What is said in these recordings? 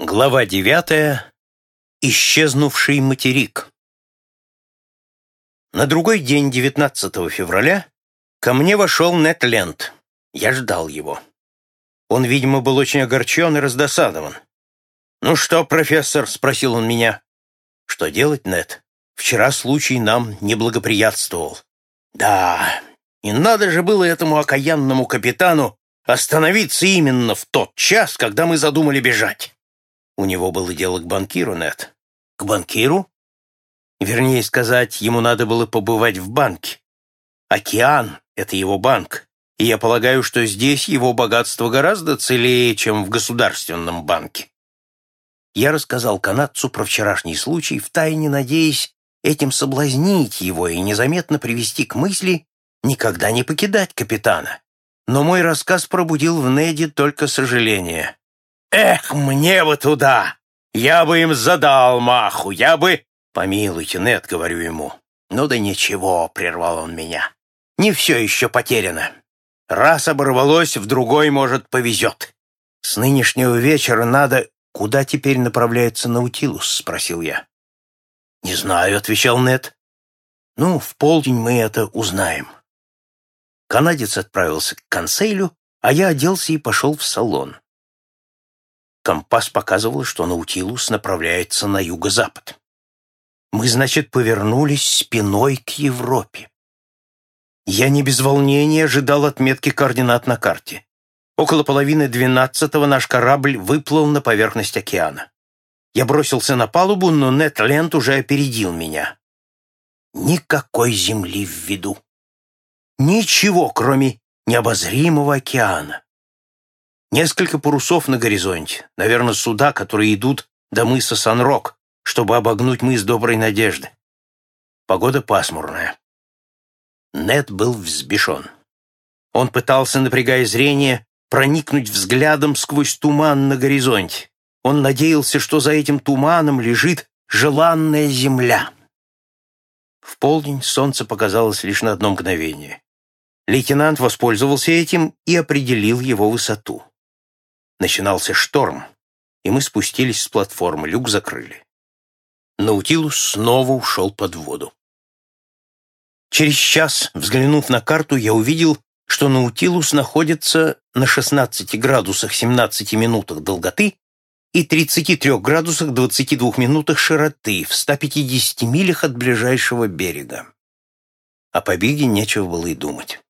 Глава девятая. Исчезнувший материк. На другой день, 19 февраля, ко мне вошел Нет Ленд. Я ждал его. Он, видимо, был очень огорчен и раздосадован. «Ну что, профессор?» — спросил он меня. «Что делать, Нет? Вчера случай нам не благоприятствовал». «Да, и надо же было этому окаянному капитану остановиться именно в тот час, когда мы задумали бежать». У него было дело к банкиру, Нет. К банкиру? Вернее сказать, ему надо было побывать в банке. Океан — это его банк, и я полагаю, что здесь его богатство гораздо целее, чем в государственном банке. Я рассказал канадцу про вчерашний случай, втайне надеясь этим соблазнить его и незаметно привести к мысли никогда не покидать капитана. Но мой рассказ пробудил в Неде только сожаление. «Эх, мне бы туда! Я бы им задал маху, я бы...» «Помилуйте, Нет, — говорю ему. «Ну да ничего», — прервал он меня. «Не все еще потеряно. Раз оборвалось, в другой, может, повезет. С нынешнего вечера надо...» «Куда теперь направляется Наутилус?» — спросил я. «Не знаю», — отвечал Нет. «Ну, в полдень мы это узнаем». Канадец отправился к консейлю, а я оделся и пошел в салон. Компас показывал, что Наутилус направляется на юго-запад. Мы, значит, повернулись спиной к Европе. Я не без волнения ожидал отметки координат на карте. Около половины двенадцатого наш корабль выплыл на поверхность океана. Я бросился на палубу, но Нет Ленд уже опередил меня. Никакой земли в виду. Ничего, кроме необозримого океана. Несколько парусов на горизонте, наверное, суда, которые идут до мыса Сан-Рок, чтобы обогнуть мыс Доброй Надежды. Погода пасмурная. Нед был взбешен. Он пытался, напрягая зрение, проникнуть взглядом сквозь туман на горизонте. Он надеялся, что за этим туманом лежит желанная земля. В полдень солнце показалось лишь на одно мгновение. Лейтенант воспользовался этим и определил его высоту. Начинался шторм, и мы спустились с платформы, люк закрыли. Наутилус снова ушел под воду. Через час, взглянув на карту, я увидел, что Наутилус находится на 16 градусах 17 минутах долготы и 33 градусах 22 минутах широты в 150 милях от ближайшего берега. О побеге нечего было и думать.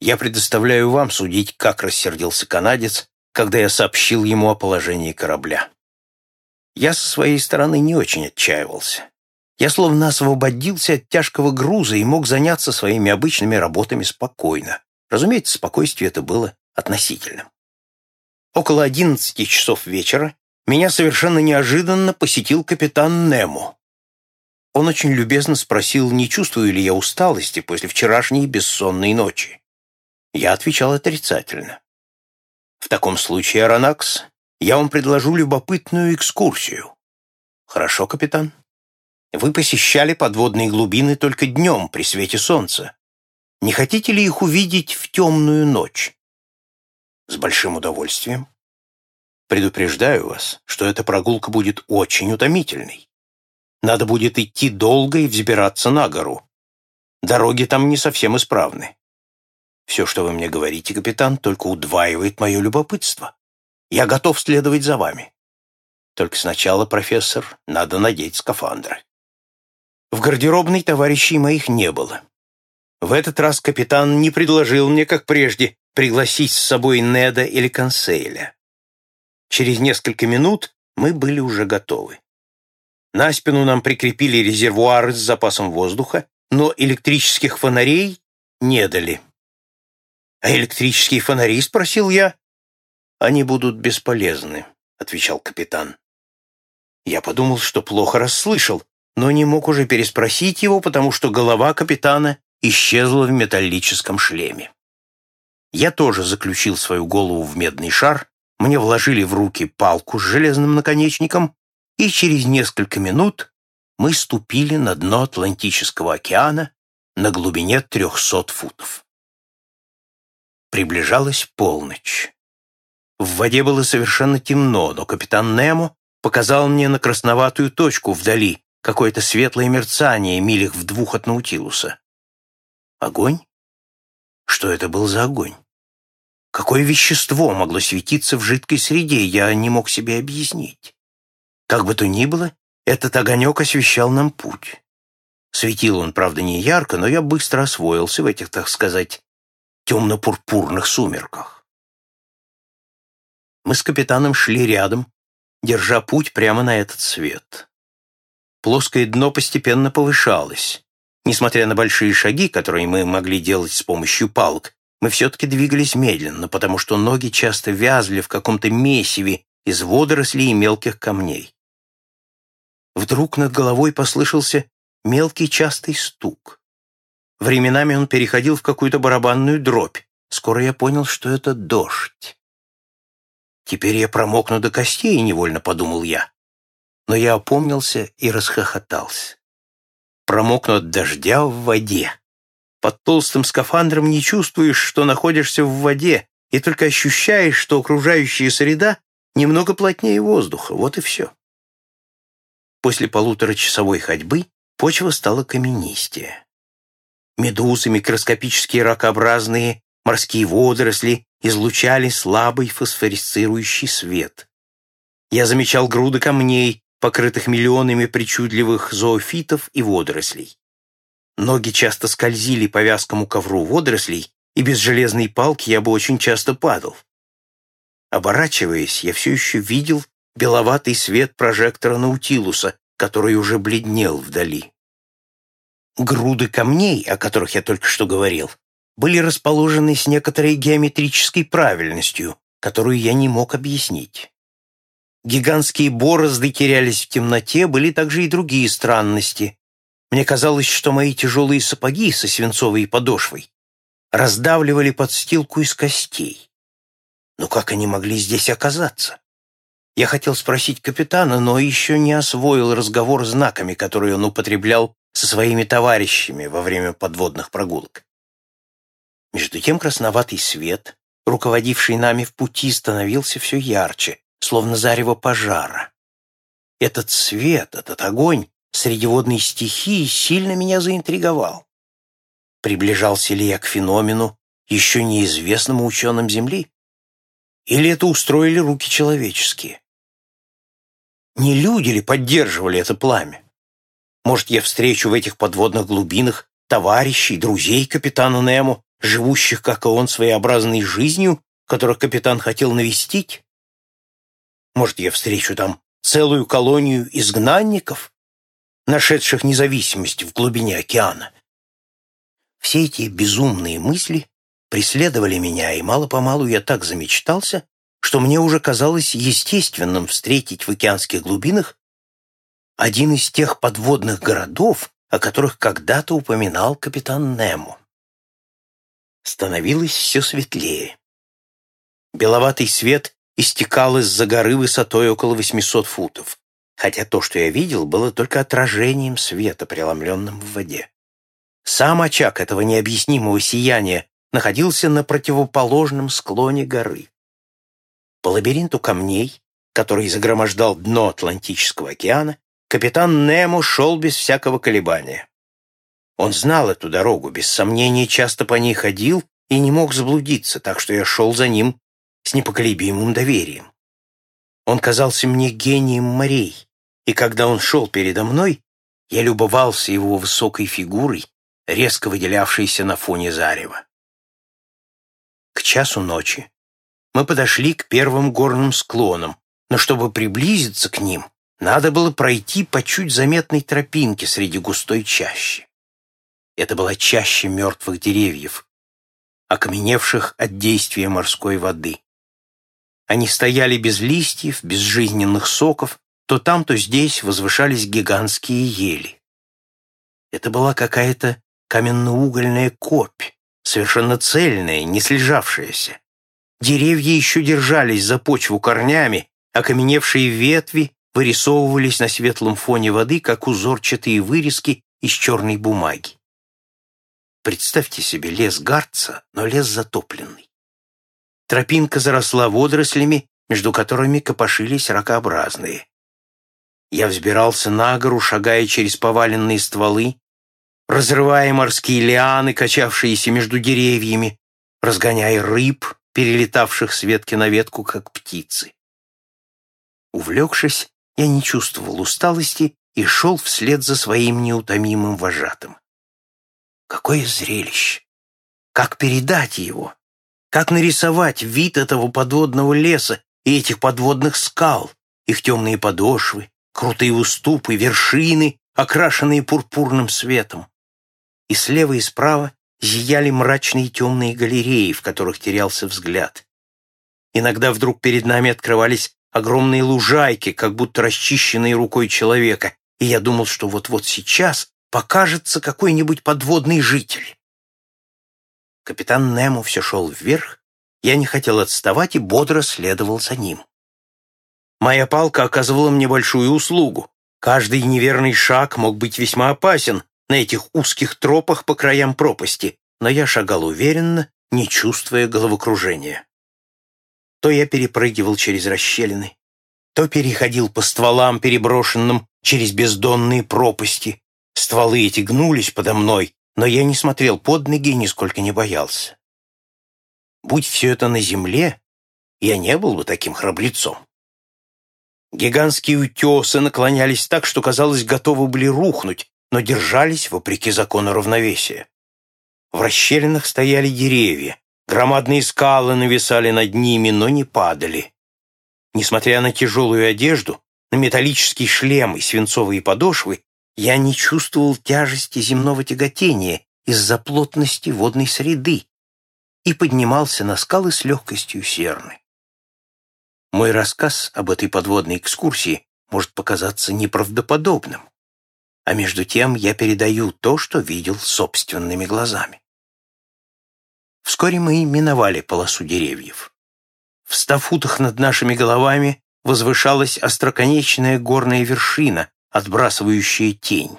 Я предоставляю вам судить, как рассердился канадец, когда я сообщил ему о положении корабля. Я со своей стороны не очень отчаивался. Я словно освободился от тяжкого груза и мог заняться своими обычными работами спокойно. Разумеется, спокойствие это было относительным. Около одиннадцати часов вечера меня совершенно неожиданно посетил капитан Немо. Он очень любезно спросил, не чувствую ли я усталости после вчерашней бессонной ночи. Я отвечал отрицательно. В таком случае, Аронакс, я вам предложу любопытную экскурсию. Хорошо, капитан? Вы посещали подводные глубины только днем, при свете солнца. Не хотите ли их увидеть в темную ночь? С большим удовольствием. Предупреждаю вас, что эта прогулка будет очень утомительной. Надо будет идти долго и взбираться на гору. Дороги там не совсем исправны. Все, что вы мне говорите, капитан, только удваивает мое любопытство. Я готов следовать за вами. Только сначала, профессор, надо надеть скафандры. В гардеробной товарищей моих не было. В этот раз капитан не предложил мне, как прежде, пригласить с собой Неда или Консейля. Через несколько минут мы были уже готовы. На спину нам прикрепили резервуары с запасом воздуха, но электрических фонарей не дали. «А электрические фонари?» — спросил я. «Они будут бесполезны», — отвечал капитан. Я подумал, что плохо расслышал, но не мог уже переспросить его, потому что голова капитана исчезла в металлическом шлеме. Я тоже заключил свою голову в медный шар, мне вложили в руки палку с железным наконечником, и через несколько минут мы ступили на дно Атлантического океана на глубине трехсот футов. Приближалась полночь. В воде было совершенно темно, но капитан Немо показал мне на красноватую точку вдали, какое-то светлое мерцание милях в двух от Наутилуса. Огонь? Что это был за огонь? Какое вещество могло светиться в жидкой среде, я не мог себе объяснить. Как бы то ни было, этот огонек освещал нам путь. Светил он, правда, не ярко, но я быстро освоился в этих, так сказать, темно-пурпурных сумерках. Мы с капитаном шли рядом, держа путь прямо на этот свет. Плоское дно постепенно повышалось. Несмотря на большие шаги, которые мы могли делать с помощью палок, мы все-таки двигались медленно, потому что ноги часто вязли в каком-то месиве из водорослей и мелких камней. Вдруг над головой послышался мелкий частый стук. Временами он переходил в какую-то барабанную дробь. Скоро я понял, что это дождь. Теперь я промокну до костей, невольно подумал я. Но я опомнился и расхохотался. Промокну от дождя в воде. Под толстым скафандром не чувствуешь, что находишься в воде, и только ощущаешь, что окружающая среда немного плотнее воздуха. Вот и все. После полуторачасовой ходьбы почва стала каменистее. Медузы, микроскопические ракообразные, морские водоросли излучали слабый фосфорисцирующий свет. Я замечал груды камней, покрытых миллионами причудливых зоофитов и водорослей. Ноги часто скользили по вязкому ковру водорослей, и без железной палки я бы очень часто падал. Оборачиваясь, я все еще видел беловатый свет прожектора Наутилуса, который уже бледнел вдали. Груды камней, о которых я только что говорил, были расположены с некоторой геометрической правильностью, которую я не мог объяснить. Гигантские борозды терялись в темноте, были также и другие странности. Мне казалось, что мои тяжелые сапоги со свинцовой подошвой раздавливали подстилку из костей. Но как они могли здесь оказаться? Я хотел спросить капитана, но еще не освоил разговор знаками, которые он употреблял со своими товарищами во время подводных прогулок. Между тем красноватый свет, руководивший нами в пути, становился все ярче, словно зарево пожара. Этот свет, этот огонь среди водной стихии сильно меня заинтриговал. Приближался ли я к феномену, еще неизвестному ученым Земли? Или это устроили руки человеческие? Не люди ли поддерживали это пламя? Может, я встречу в этих подводных глубинах товарищей, друзей капитана Немо, живущих, как и он, своеобразной жизнью, которых капитан хотел навестить? Может, я встречу там целую колонию изгнанников, нашедших независимость в глубине океана? Все эти безумные мысли преследовали меня, и мало-помалу я так замечтался, что мне уже казалось естественным встретить в океанских глубинах один из тех подводных городов, о которых когда-то упоминал капитан Немо. Становилось все светлее. Беловатый свет истекал из-за горы высотой около 800 футов, хотя то, что я видел, было только отражением света, преломленным в воде. Сам очаг этого необъяснимого сияния находился на противоположном склоне горы. По лабиринту камней, который загромождал дно Атлантического океана, капитан Немо шел без всякого колебания. Он знал эту дорогу, без сомнения часто по ней ходил и не мог заблудиться, так что я шел за ним с непоколебимым доверием. Он казался мне гением морей, и когда он шел передо мной, я любовался его высокой фигурой, резко выделявшейся на фоне зарева. К часу ночи мы подошли к первым горным склонам, но чтобы приблизиться к ним, надо было пройти по чуть заметной тропинке среди густой чащи. Это была чаща мертвых деревьев, окаменевших от действия морской воды. Они стояли без листьев, без жизненных соков, то там, то здесь возвышались гигантские ели. Это была какая-то каменноугольная копь, совершенно цельная, не слежавшаяся. Деревья еще держались за почву корнями, окаменевшие ветви вырисовывались на светлом фоне воды, как узорчатые вырезки из черной бумаги. Представьте себе лес Гарца, но лес затопленный. Тропинка заросла водорослями, между которыми копошились ракообразные. Я взбирался на гору, шагая через поваленные стволы, разрывая морские лианы, качавшиеся между деревьями, разгоняя рыб, перелетавших с ветки на ветку, как птицы. Увлекшись, я не чувствовал усталости и шел вслед за своим неутомимым вожатым. Какое зрелище! Как передать его? Как нарисовать вид этого подводного леса и этих подводных скал, их темные подошвы, крутые уступы, вершины, окрашенные пурпурным светом? И слева и справа зияли мрачные темные галереи, в которых терялся взгляд. Иногда вдруг перед нами открывались огромные лужайки, как будто расчищенные рукой человека, и я думал, что вот-вот сейчас покажется какой-нибудь подводный житель. Капитан Немо все шел вверх, я не хотел отставать и бодро следовал за ним. Моя палка оказывала мне большую услугу. Каждый неверный шаг мог быть весьма опасен, на этих узких тропах по краям пропасти, но я шагал уверенно, не чувствуя головокружения. То я перепрыгивал через расщелины, то переходил по стволам, переброшенным через бездонные пропасти. Стволы эти гнулись подо мной, но я не смотрел под ноги и нисколько не боялся. Будь все это на земле, я не был бы таким храбрецом. Гигантские утесы наклонялись так, что, казалось, готовы были рухнуть, но держались вопреки закону равновесия. В расщелинах стояли деревья, громадные скалы нависали над ними, но не падали. Несмотря на тяжелую одежду, на металлический шлем и свинцовые подошвы, я не чувствовал тяжести земного тяготения из-за плотности водной среды и поднимался на скалы с легкостью серны. Мой рассказ об этой подводной экскурсии может показаться неправдоподобным а между тем я передаю то, что видел собственными глазами. Вскоре мы миновали полосу деревьев. В ста футах над нашими головами возвышалась остроконечная горная вершина, отбрасывающая тень.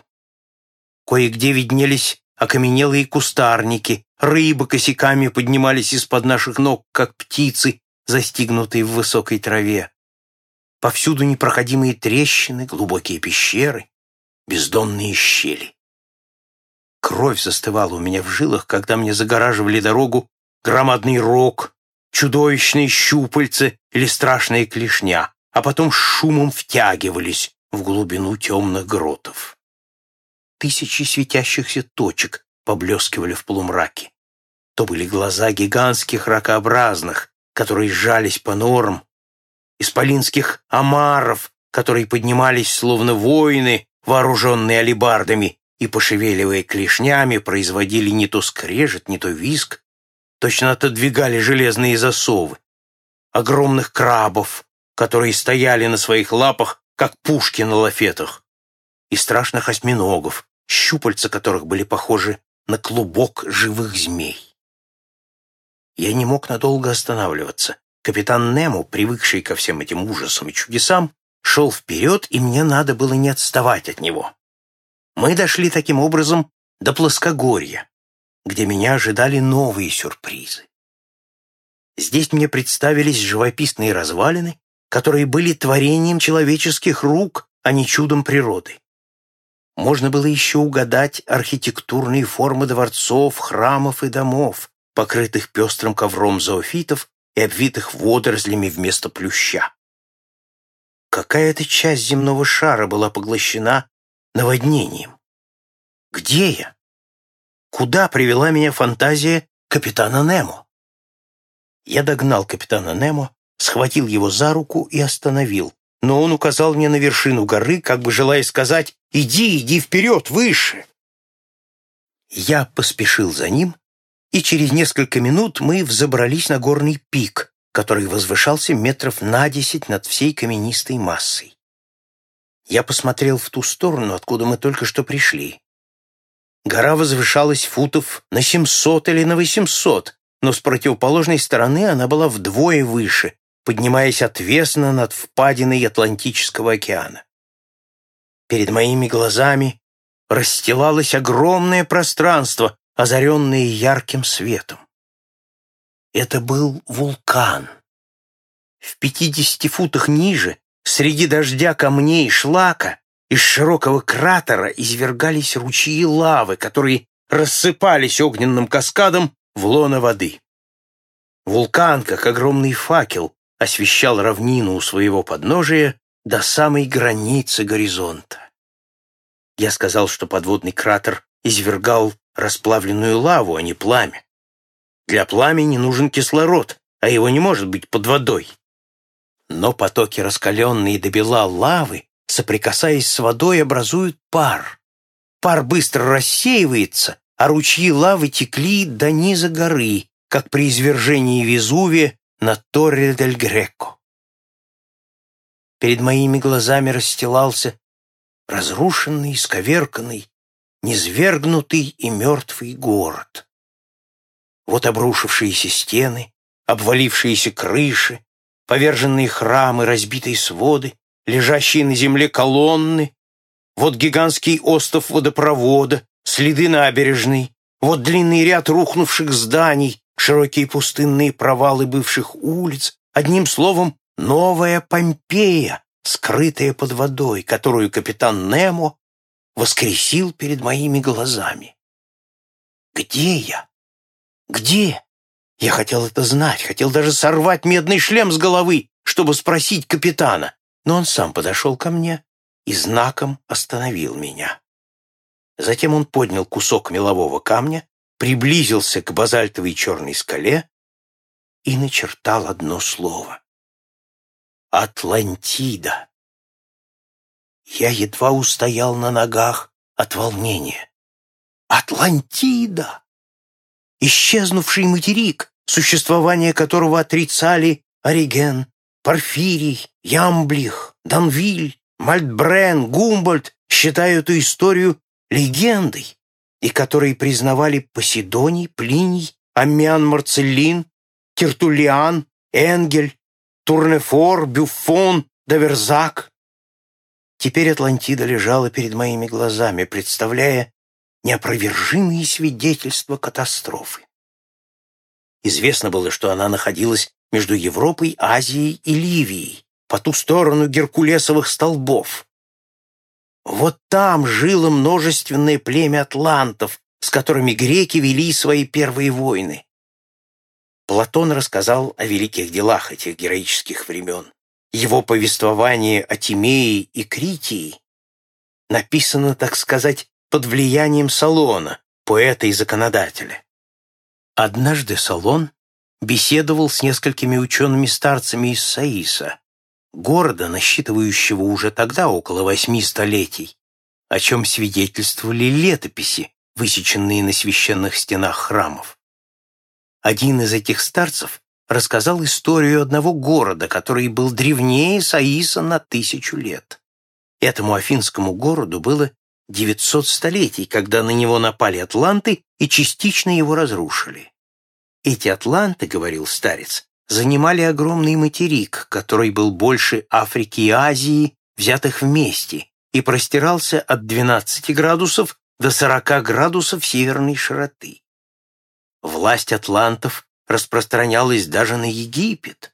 Кое-где виднелись окаменелые кустарники, рыбы косяками поднимались из-под наших ног, как птицы, застигнутые в высокой траве. Повсюду непроходимые трещины, глубокие пещеры бездонные щели. Кровь застывала у меня в жилах, когда мне загораживали дорогу громадный рог, чудовищные щупальцы или страшная клешня, а потом шумом втягивались в глубину темных гротов. Тысячи светящихся точек поблескивали в полумраке. То были глаза гигантских ракообразных, которые сжались по норам, исполинских омаров, которые поднимались словно воины вооруженные алебардами и, пошевеливая клешнями, производили не то скрежет, не то виск, точно отодвигали железные засовы. Огромных крабов, которые стояли на своих лапах, как пушки на лафетах, и страшных осьминогов, щупальца которых были похожи на клубок живых змей. Я не мог надолго останавливаться. Капитан Немо, привыкший ко всем этим ужасам и чудесам, шел вперед, и мне надо было не отставать от него. Мы дошли таким образом до плоскогорья, где меня ожидали новые сюрпризы. Здесь мне представились живописные развалины, которые были творением человеческих рук, а не чудом природы. Можно было еще угадать архитектурные формы дворцов, храмов и домов, покрытых пестрым ковром зоофитов и обвитых водорослями вместо плюща. Какая-то часть земного шара была поглощена наводнением. Где я? Куда привела меня фантазия капитана Немо? Я догнал капитана Немо, схватил его за руку и остановил, но он указал мне на вершину горы, как бы желая сказать «Иди, иди вперед, выше!». Я поспешил за ним, и через несколько минут мы взобрались на горный пик, который возвышался метров на десять над всей каменистой массой. Я посмотрел в ту сторону, откуда мы только что пришли. Гора возвышалась футов на семьсот или на восемьсот, но с противоположной стороны она была вдвое выше, поднимаясь отвесно над впадиной Атлантического океана. Перед моими глазами расстилалось огромное пространство, озаренное ярким светом. Это был вулкан. В пятидесяти футах ниже, среди дождя камней и шлака, из широкого кратера извергались ручьи лавы, которые рассыпались огненным каскадом в лоно воды. Вулкан, как огромный факел, освещал равнину у своего подножия до самой границы горизонта. Я сказал, что подводный кратер извергал расплавленную лаву, а не пламя. Для пламени нужен кислород, а его не может быть под водой. Но потоки раскаленные до бела лавы, соприкасаясь с водой, образуют пар. Пар быстро рассеивается, а ручьи лавы текли до низа горы, как при извержении Везувия на Торре-дель-Греко. Перед моими глазами расстилался разрушенный, исковерканный, низвергнутый и мертвый город. Вот обрушившиеся стены, обвалившиеся крыши, поверженные храмы, разбитые своды, лежащие на земле колонны, вот гигантский остров водопровода, следы набережной, вот длинный ряд рухнувших зданий, широкие пустынные провалы бывших улиц, одним словом, новая Помпея, скрытая под водой, которую капитан Немо воскресил перед моими глазами. Где я? Где? Я хотел это знать, хотел даже сорвать медный шлем с головы, чтобы спросить капитана, но он сам подошел ко мне и знаком остановил меня. Затем он поднял кусок мелового камня, приблизился к базальтовой черной скале и начертал одно слово. Атлантида. Я едва устоял на ногах от волнения. Атлантида! Исчезнувший материк, существование которого отрицали Ориген, Порфирий, Ямблих, Данвиль, Мальтбрен, Гумбольдт, считают эту историю легендой, и которые признавали Посидоний, Плиний, Аммиан Марцеллин, Тертулиан, Энгель, Турнефор, Бюфон, Даверзак. Теперь Атлантида лежала перед моими глазами, представляя неопровержимые свидетельства катастрофы. Известно было, что она находилась между Европой, Азией и Ливией, по ту сторону Геркулесовых столбов. Вот там жило множественное племя атлантов, с которыми греки вели свои первые войны. Платон рассказал о великих делах этих героических времен. Его повествование о Тимее и Критии написано, так сказать, под влиянием Салона, поэта и законодателя. Однажды Салон беседовал с несколькими учеными-старцами из Саиса, города, насчитывающего уже тогда около восьми столетий, о чем свидетельствовали летописи, высеченные на священных стенах храмов. Один из этих старцев рассказал историю одного города, который был древнее Саиса на тысячу лет. Этому афинскому городу было 900 столетий, когда на него напали атланты и частично его разрушили. Эти атланты, говорил старец, занимали огромный материк, который был больше Африки и Азии, взятых вместе, и простирался от 12 градусов до 40 градусов северной широты. Власть атлантов распространялась даже на Египет.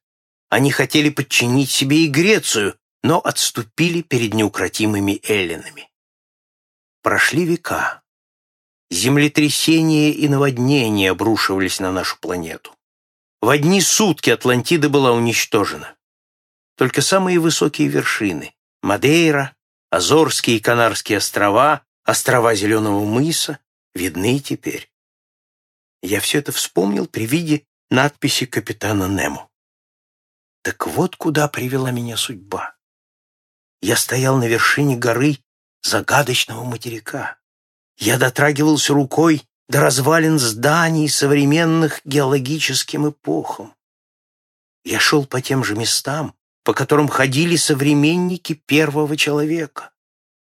Они хотели подчинить себе и Грецию, но отступили перед неукротимыми эллинами. Прошли века. Землетрясения и наводнения обрушивались на нашу планету. В одни сутки Атлантида была уничтожена. Только самые высокие вершины — Мадейра, Азорские и Канарские острова, острова Зеленого мыса — видны теперь. Я все это вспомнил при виде надписи капитана Немо. Так вот куда привела меня судьба. Я стоял на вершине горы загадочного материка. Я дотрагивался рукой до развалин зданий, современных геологическим эпохам. Я шел по тем же местам, по которым ходили современники первого человека.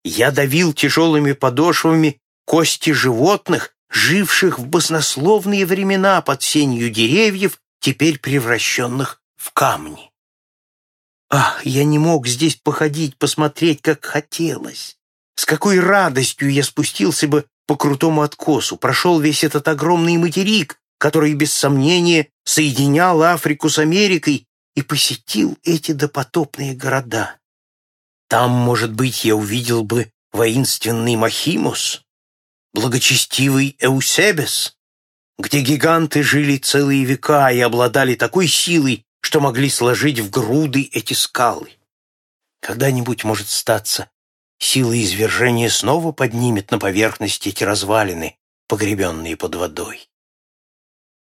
Я давил тяжелыми подошвами кости животных, живших в баснословные времена под сенью деревьев, теперь превращенных в камни. Ах, я не мог здесь походить, посмотреть, как хотелось. С какой радостью я спустился бы по крутому откосу, прошел весь этот огромный материк, который, без сомнения, соединял Африку с Америкой и посетил эти допотопные города. Там, может быть, я увидел бы воинственный Махимус, благочестивый Эусебес, где гиганты жили целые века и обладали такой силой, что могли сложить в груды эти скалы. Когда-нибудь, может статься, сила извержения снова поднимет на поверхность эти развалины, погребенные под водой.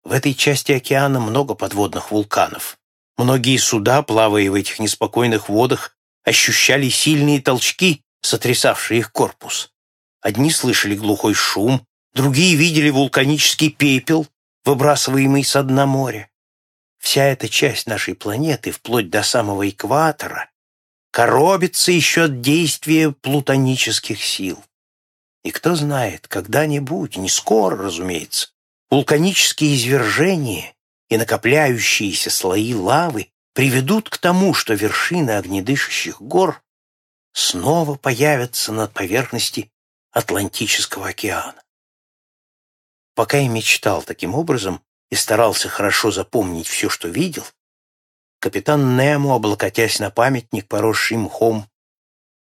В этой части океана много подводных вулканов. Многие суда, плавая в этих неспокойных водах, ощущали сильные толчки, сотрясавшие их корпус. Одни слышали глухой шум, другие видели вулканический пепел, выбрасываемый со дна моря. Вся эта часть нашей планеты, вплоть до самого экватора, коробится еще от действия плутонических сил. И кто знает, когда-нибудь, не скоро, разумеется, вулканические извержения и накопляющиеся слои лавы приведут к тому, что вершины огнедышащих гор снова появятся над поверхности Атлантического океана. Пока я мечтал таким образом и старался хорошо запомнить все, что видел, капитан Немо, облокотясь на памятник, поросший мхом,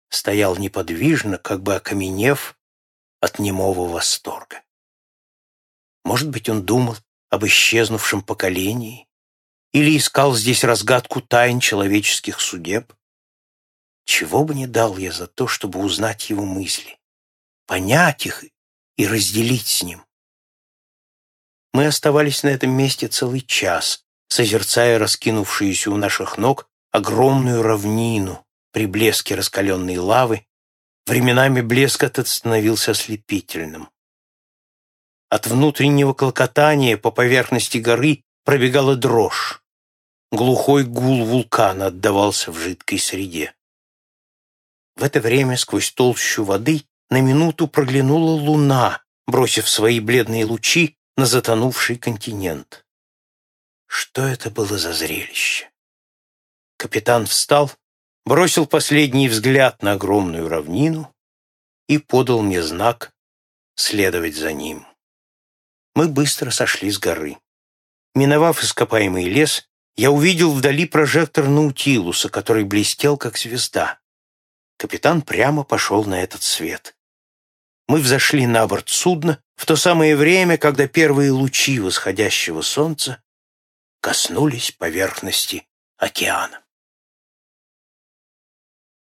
стоял неподвижно, как бы окаменев от немого восторга. Может быть, он думал об исчезнувшем поколении или искал здесь разгадку тайн человеческих судеб. Чего бы не дал я за то, чтобы узнать его мысли, понять их и разделить с ним. Мы оставались на этом месте целый час, созерцая раскинувшуюся у наших ног огромную равнину при блеске раскаленной лавы. Временами блеск этот становился ослепительным. От внутреннего клокотания по поверхности горы пробегала дрожь. Глухой гул вулкана отдавался в жидкой среде. В это время сквозь толщу воды на минуту проглянула луна, бросив свои бледные лучи на затонувший континент. Что это было за зрелище? Капитан встал, бросил последний взгляд на огромную равнину и подал мне знак следовать за ним. Мы быстро сошли с горы. Миновав ископаемый лес, я увидел вдали прожектор Наутилуса, который блестел, как звезда. Капитан прямо пошел на этот свет. Мы взошли на борт судна в то самое время, когда первые лучи восходящего солнца коснулись поверхности океана.